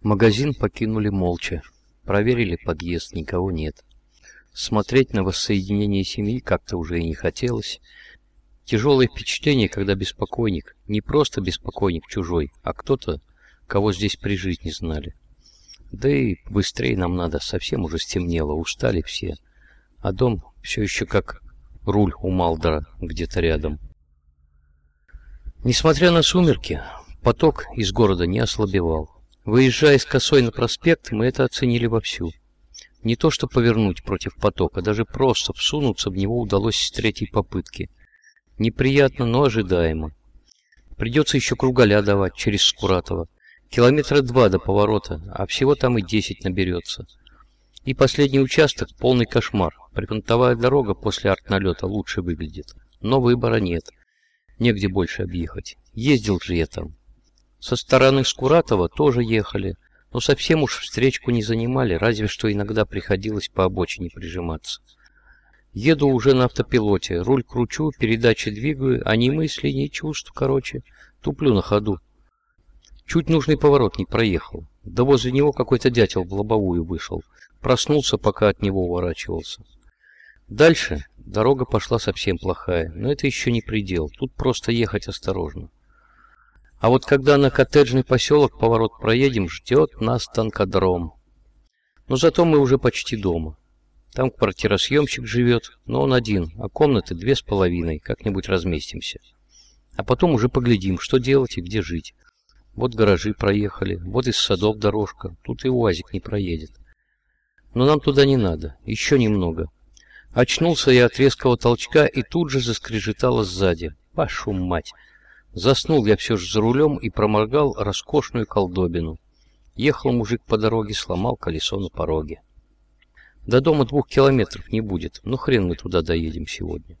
Магазин покинули молча. Проверили подъезд, никого нет. Смотреть на воссоединение семьи как-то уже и не хотелось. Тяжелое впечатление, когда беспокойник, не просто беспокойник чужой, а кто-то, кого здесь при жизни знали. Да и быстрее нам надо, совсем уже стемнело, устали все. А дом все еще как руль у Малдора где-то рядом. Несмотря на сумерки, поток из города не ослабевал. Выезжая с косой на проспект, мы это оценили вовсю. Не то что повернуть против потока, даже просто всунуться в него удалось с третьей попытки. Неприятно, но ожидаемо. Придется еще кругаля давать через Скуратово. Километра два до поворота, а всего там и десять наберется. И последний участок — полный кошмар. Прифронтовая дорога после артналета лучше выглядит. Но выбора нет. Негде больше объехать. Ездил же я там. Со стороны Скуратова тоже ехали, но совсем уж встречку не занимали, разве что иногда приходилось по обочине прижиматься. Еду уже на автопилоте, руль кручу, передачи двигаю, а ни мысли, ни чувств, короче, туплю на ходу. Чуть нужный поворот не проехал. Да возле него какой-то дятел в лобовую вышел. Проснулся, пока от него уворачивался. Дальше дорога пошла совсем плохая, но это еще не предел, тут просто ехать осторожно. А вот когда на коттеджный поселок поворот проедем, ждет нас танкодром. Но зато мы уже почти дома. Там квартиросъемщик живет, но он один, а комнаты две с половиной, как-нибудь разместимся. А потом уже поглядим, что делать и где жить. Вот гаражи проехали, вот из садов дорожка, тут и УАЗик не проедет. Но нам туда не надо, еще немного. Очнулся я от резкого толчка и тут же заскрежетало сзади. Пашу мать! Заснул я все же за рулем и проморгал роскошную колдобину. Ехал мужик по дороге, сломал колесо на пороге. До дома двух километров не будет, но хрен мы туда доедем сегодня.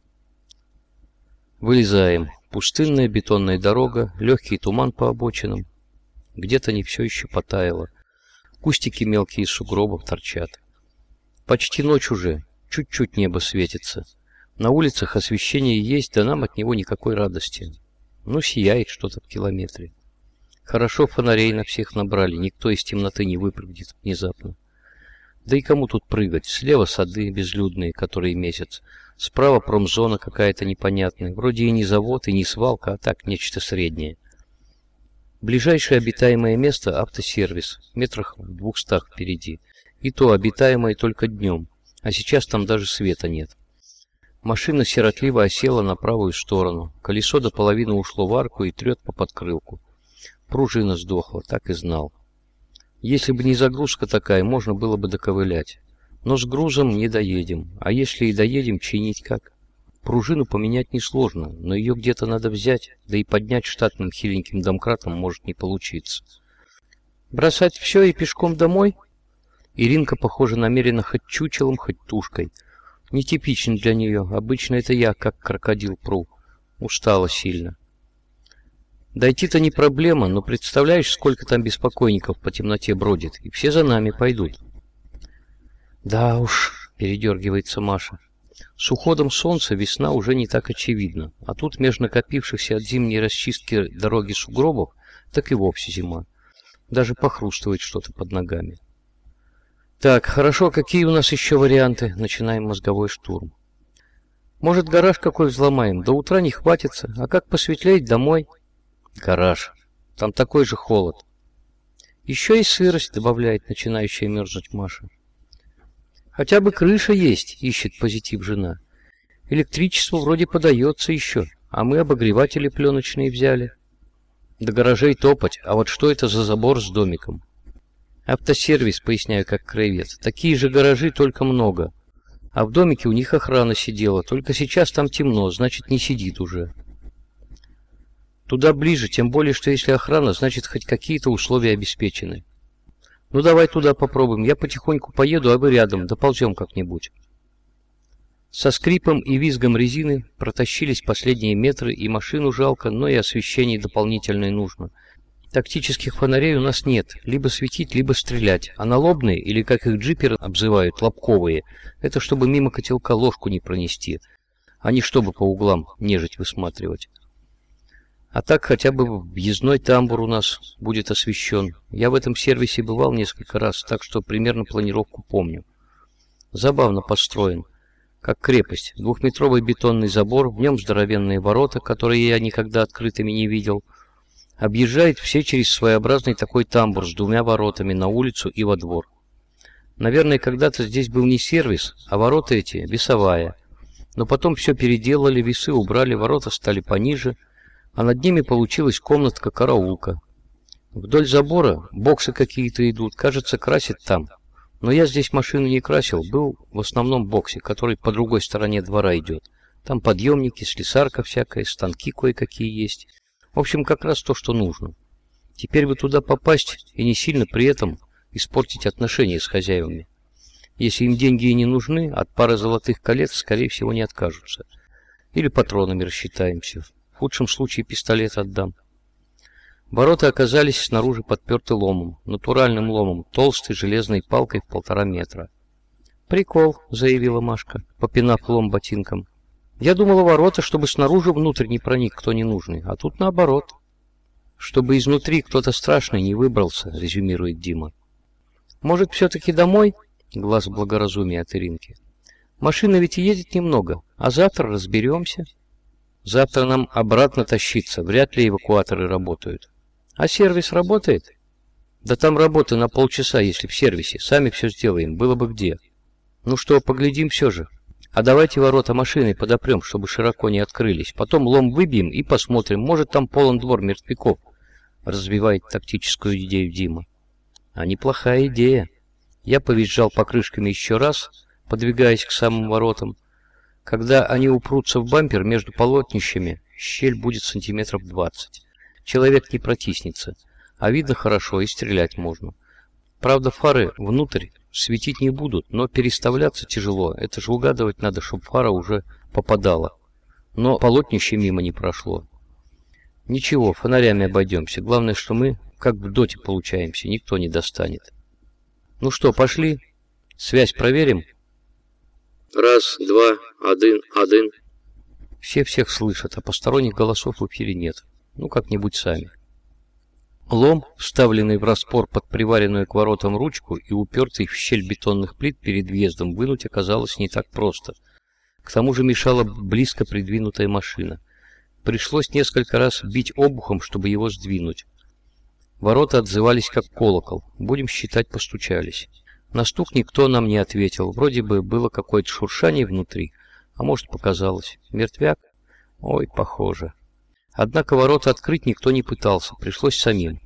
Вылезаем. Пустынная бетонная дорога, легкий туман по обочинам. Где-то не все еще потаяло. Кустики мелкие из сугробов торчат. Почти ночь уже, чуть-чуть небо светится. На улицах освещение есть, да нам от него никакой радости. Ну, сияет что-то в километре. Хорошо фонарей на всех набрали, никто из темноты не выпрыгнет внезапно. Да и кому тут прыгать? Слева сады безлюдные, которые месяц. Справа промзона какая-то непонятная. Вроде и не завод, и не свалка, а так нечто среднее. Ближайшее обитаемое место — автосервис, метрах в двухстах впереди. И то обитаемое только днем, а сейчас там даже света нет. Машина сиротливо осела на правую сторону. Колесо до половины ушло в арку и трет по подкрылку. Пружина сдохла, так и знал. Если бы не загрузка такая, можно было бы доковылять. Но с грузом не доедем. А если и доедем, чинить как? Пружину поменять несложно, но ее где-то надо взять, да и поднять штатным хиленьким домкратом может не получиться. Бросать все и пешком домой? Иринка, похоже, намерена хоть чучелом, хоть тушкой — Нетипичен для нее. Обычно это я, как крокодил, пру. Устала сильно. Дойти-то не проблема, но представляешь, сколько там беспокойников по темноте бродит, и все за нами пойдут. Да уж, передергивается Маша. С уходом солнца весна уже не так очевидна, а тут между накопившихся от зимней расчистки дороги сугробов, так и вовсе зима. Даже похрустывает что-то под ногами. Так, хорошо, какие у нас еще варианты? Начинаем мозговой штурм. Может, гараж какой взломаем? До утра не хватится. А как посветлеть домой? Гараж. Там такой же холод. Еще и сырость, добавляет начинающая мерзнуть Маша. Хотя бы крыша есть, ищет позитив жена. Электричество вроде подается еще, а мы обогреватели пленочные взяли. До гаражей топать, а вот что это за забор с домиком? Автосервис, поясняю, как кревет. Такие же гаражи, только много. А в домике у них охрана сидела. Только сейчас там темно, значит, не сидит уже. Туда ближе, тем более, что если охрана, значит, хоть какие-то условия обеспечены. Ну, давай туда попробуем. Я потихоньку поеду, а вы рядом. Доползем как-нибудь. Со скрипом и визгом резины протащились последние метры, и машину жалко, но и освещение дополнительное нужно — Тактических фонарей у нас нет. Либо светить, либо стрелять. А налобные, или как их джиперы обзывают, лобковые, это чтобы мимо котелка ложку не пронести, а не чтобы по углам нежить высматривать. А так хотя бы въездной тамбур у нас будет освещен. Я в этом сервисе бывал несколько раз, так что примерно планировку помню. Забавно построен. Как крепость. Двухметровый бетонный забор, в нем здоровенные ворота, которые я никогда открытыми не видел. Объезжает все через своеобразный такой тамбур с двумя воротами на улицу и во двор. Наверное, когда-то здесь был не сервис, а ворота эти весовая. Но потом все переделали, весы убрали, ворота стали пониже, а над ними получилась комнатка-караулка. Вдоль забора боксы какие-то идут, кажется, красит там. Но я здесь машину не красил, был в основном боксе, который по другой стороне двора идет. Там подъемники, слесарка всякая, станки кое-какие есть. В общем, как раз то, что нужно. Теперь бы туда попасть и не сильно при этом испортить отношения с хозяевами. Если им деньги и не нужны, от пары золотых колец, скорее всего, не откажутся. Или патронами рассчитаемся. В худшем случае пистолет отдам. Ворота оказались снаружи подперты ломом, натуральным ломом, толстой железной палкой в полтора метра. «Прикол», — заявила Машка, попинав лом ботинком. «Я думала ворота, чтобы снаружи внутрь не проник кто ненужный, а тут наоборот». «Чтобы изнутри кто-то страшный не выбрался», — резюмирует Дима. Может, все-таки домой? Глаз благоразумия от Иринки. Машина ведь едет немного, а завтра разберемся. Завтра нам обратно тащиться, вряд ли эвакуаторы работают. А сервис работает? Да там работа на полчаса, если в сервисе. Сами все сделаем, было бы где. Ну что, поглядим все же. А давайте ворота машины подопрем, чтобы широко не открылись. Потом лом выбьем и посмотрим, может там полон двор мертвяков. Разбивает тактическую идею Дима. А неплохая идея. Я повизжал покрышками еще раз, подвигаясь к самым воротам. Когда они упрутся в бампер между полотнищами, щель будет сантиметров двадцать. Человек не протиснется, а видно хорошо и стрелять можно. Правда, фары внутрь светить не будут, но переставляться тяжело. Это же угадывать надо, чтобы фара уже попадала. Но полотнище мимо не прошло. Ничего, фонарями обойдемся. Главное, что мы как в доте получаемся, никто не достанет. Ну что, пошли? Связь проверим? Раз, два, один, один. Все всех слышат, а посторонних голосов в эфире нет. Ну, как-нибудь сами. Лом, вставленный в распор под приваренную к воротам ручку и упертый в щель бетонных плит перед въездом, вынуть оказалось не так просто. К тому же мешала близко придвинутая машина. Пришлось несколько раз бить обухом, чтобы его сдвинуть. Ворота отзывались как колокол. Будем считать, постучались. На стук никто нам не ответил. Вроде бы было какое-то шуршание внутри. А может, показалось. Мертвяк? Ой, похоже. Однако ворота открыть никто не пытался. Пришлось самим.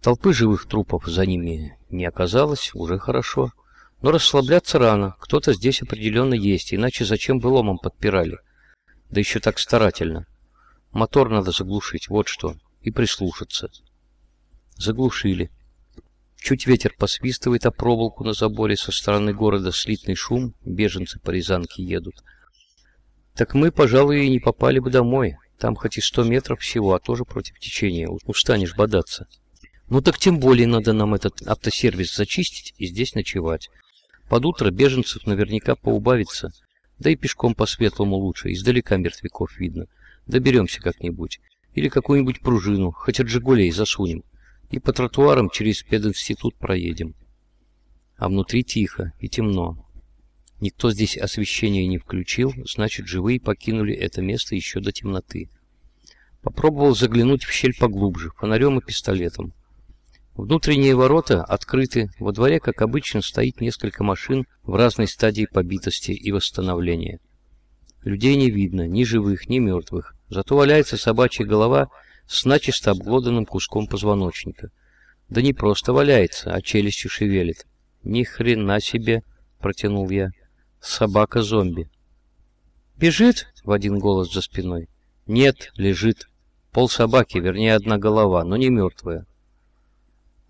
Толпы живых трупов за ними не оказалось. Уже хорошо. Но расслабляться рано. Кто-то здесь определенно есть. Иначе зачем бы ломом подпирали? Да еще так старательно. Мотор надо заглушить. Вот что. И прислушаться. Заглушили. Чуть ветер посвистывает о проволоку на заборе со стороны города слитный шум, беженцы по Рязанке едут. Так мы, пожалуй, и не попали бы домой. Там хоть и сто метров всего, а тоже против течения. Устанешь бодаться. Ну так тем более надо нам этот автосервис зачистить и здесь ночевать. Под утро беженцев наверняка поубавится. Да и пешком по светлому лучше, издалека мертвяков видно. Доберемся как-нибудь. Или какую-нибудь пружину, хоть от «Жигулей» засунем и по тротуарам через пединститут проедем. А внутри тихо и темно. Никто здесь освещение не включил, значит, живые покинули это место еще до темноты. Попробовал заглянуть в щель поглубже, фонарем и пистолетом. Внутренние ворота открыты, во дворе, как обычно, стоит несколько машин в разной стадии побитости и восстановления. Людей не видно, ни живых, ни мертвых. Зато валяется собачья голова с начисто обглоданным куском позвоночника. Да не просто валяется, а челюстью шевелит. Ни хрена себе, протянул я. Собака-зомби. Бежит? В один голос за спиной. Нет, лежит. Пол собаки, вернее, одна голова, но не мертвая.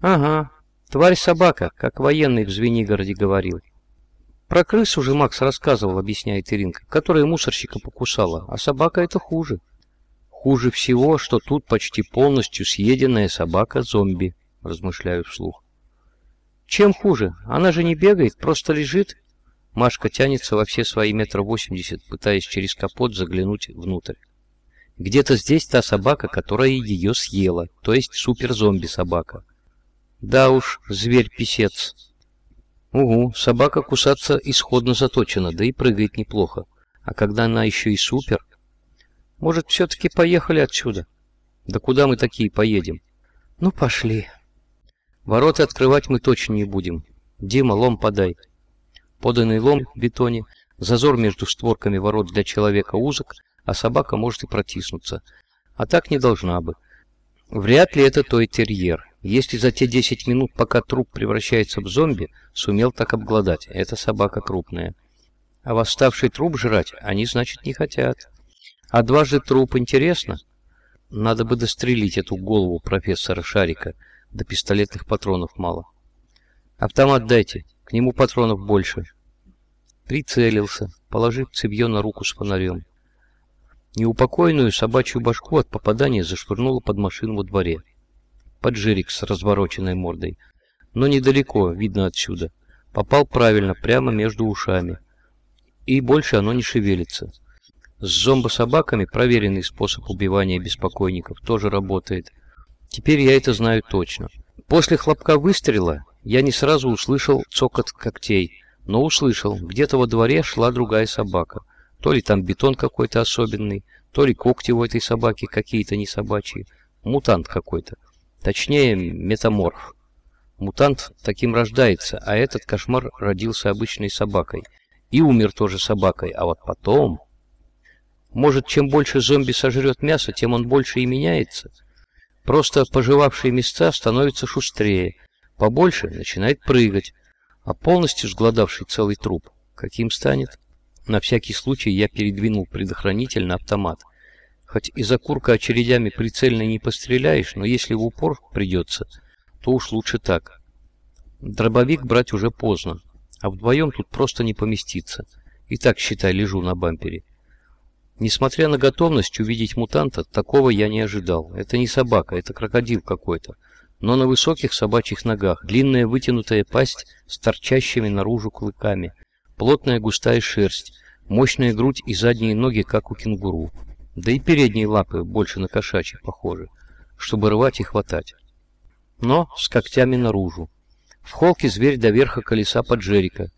Ага, тварь-собака, как военный в Звенигороде говорил. Про крысу же Макс рассказывал, объясняет Иринка, которая мусорщика покусала, а собака это хуже. Хуже всего, что тут почти полностью съеденная собака-зомби, размышляю вслух. Чем хуже? Она же не бегает, просто лежит. Машка тянется во все свои метра восемьдесят, пытаясь через капот заглянуть внутрь. Где-то здесь та собака, которая ее съела, то есть супер-зомби-собака. Да уж, зверь-писец. Угу, собака кусаться исходно заточена, да и прыгает неплохо. А когда она еще и супер... Может, все-таки поехали отсюда? Да куда мы такие поедем? Ну, пошли. Ворота открывать мы точно не будем. Дима, лом подай. Поданный лом в бетоне, зазор между створками ворот для человека узок, а собака может и протиснуться. А так не должна бы. Вряд ли это той терьер. Если за те 10 минут, пока труп превращается в зомби, сумел так обглодать, это собака крупная. А восставший труп жрать они, значит, не хотят. А дважды труп интересно? Надо бы дострелить эту голову профессора Шарика, до пистолетных патронов мало. Автомат дайте, к нему патронов больше. Прицелился, положив цевье на руку с фонарем. Неупокоенную собачью башку от попадания зашвырнуло под машину во дворе. Поджирик с развороченной мордой. Но недалеко, видно отсюда. Попал правильно, прямо между ушами. И больше оно не шевелится. С зомбособаками проверенный способ убивания беспокойников тоже работает. Теперь я это знаю точно. После хлопка выстрела я не сразу услышал цокот когтей, но услышал, где-то во дворе шла другая собака. То ли там бетон какой-то особенный, то ли когти у этой собаки какие-то не собачьи. Мутант какой-то. Точнее, метаморф. Мутант таким рождается, а этот кошмар родился обычной собакой. И умер тоже собакой, а вот потом... Может, чем больше зомби сожрет мясо, тем он больше и меняется? Просто пожевавшие места становятся шустрее, побольше начинает прыгать, а полностью сгладавший целый труп каким станет? На всякий случай я передвинул предохранитель на автомат. Хоть из окурка очередями прицельно не постреляешь, но если в упор придется, то уж лучше так. Дробовик брать уже поздно, а вдвоем тут просто не поместиться. И так, считай, лежу на бампере. Несмотря на готовность увидеть мутанта, такого я не ожидал. Это не собака, это крокодил какой-то. Но на высоких собачьих ногах, длинная вытянутая пасть с торчащими наружу клыками – плотная густая шерсть, мощная грудь и задние ноги, как у кенгуру. Да и передние лапы больше на кошачьи похожи, чтобы рвать и хватать. Но с когтями наружу. В холке зверь до верха колеса поджерика.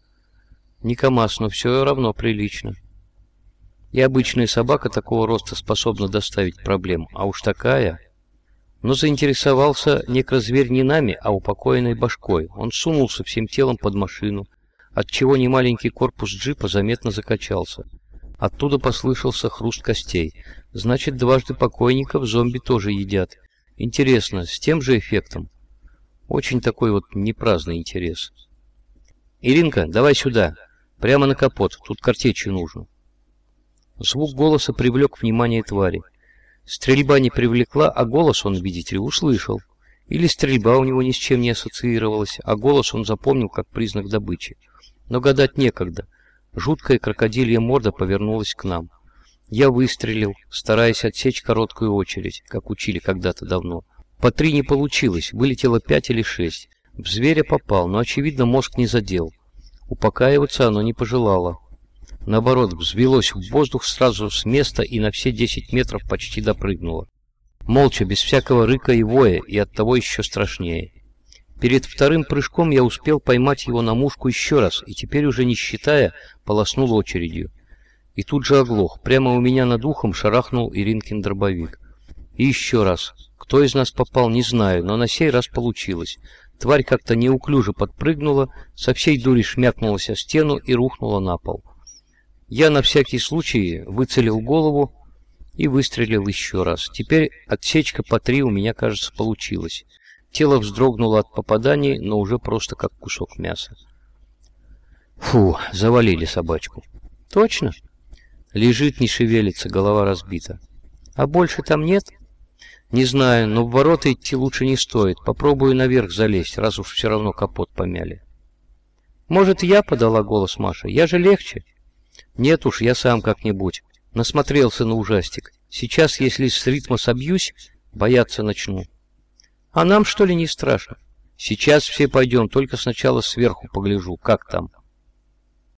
Не КамАЗ, но все равно прилично. И обычная собака такого роста способна доставить проблем, а уж такая... Но заинтересовался некрозверь не нами, а упокоенной башкой. Он сунулся всем телом под машину, отчего немаленький корпус джипа заметно закачался. Оттуда послышался хруст костей. Значит, дважды покойников зомби тоже едят. Интересно, с тем же эффектом? Очень такой вот непраздный интерес. «Иринка, давай сюда. Прямо на капот. Тут картечью нужно». Звук голоса привлек внимание твари. Стрельба не привлекла, а голос он, видите ли, услышал. Или стрельба у него ни с чем не ассоциировалась, а голос он запомнил как признак добычи. Но гадать некогда. Жуткая крокодилья морда повернулась к нам. Я выстрелил, стараясь отсечь короткую очередь, как учили когда-то давно. По три не получилось, вылетело пять или шесть. В зверя попал, но, очевидно, мозг не задел. Упокаиваться оно не пожелало. Наоборот, взвелось в воздух сразу с места и на все десять метров почти допрыгнуло. Молча, без всякого рыка и воя, и оттого еще страшнее. Перед вторым прыжком я успел поймать его на мушку еще раз, и теперь уже не считая, полоснул очередью. И тут же оглох. Прямо у меня над ухом шарахнул Иринкин дробовик. И еще раз. Кто из нас попал, не знаю, но на сей раз получилось. Тварь как-то неуклюже подпрыгнула, со всей дури шмякнулась о стену и рухнула на пол. Я на всякий случай выцелил голову и выстрелил еще раз. Теперь отсечка по три у меня, кажется, получилась. Тело вздрогнуло от попаданий, но уже просто как кусок мяса. Фу, завалили собачку. Точно? Лежит, не шевелится, голова разбита. А больше там нет? Не знаю, но в ворота идти лучше не стоит. Попробую наверх залезть, раз уж все равно капот помяли. Может, я подала голос Маша? Я же легче. Нет уж, я сам как-нибудь. Насмотрелся на ужастик. Сейчас, если с ритма собьюсь, бояться начну. А нам, что ли, не страшно? Сейчас все пойдем, только сначала сверху погляжу, как там.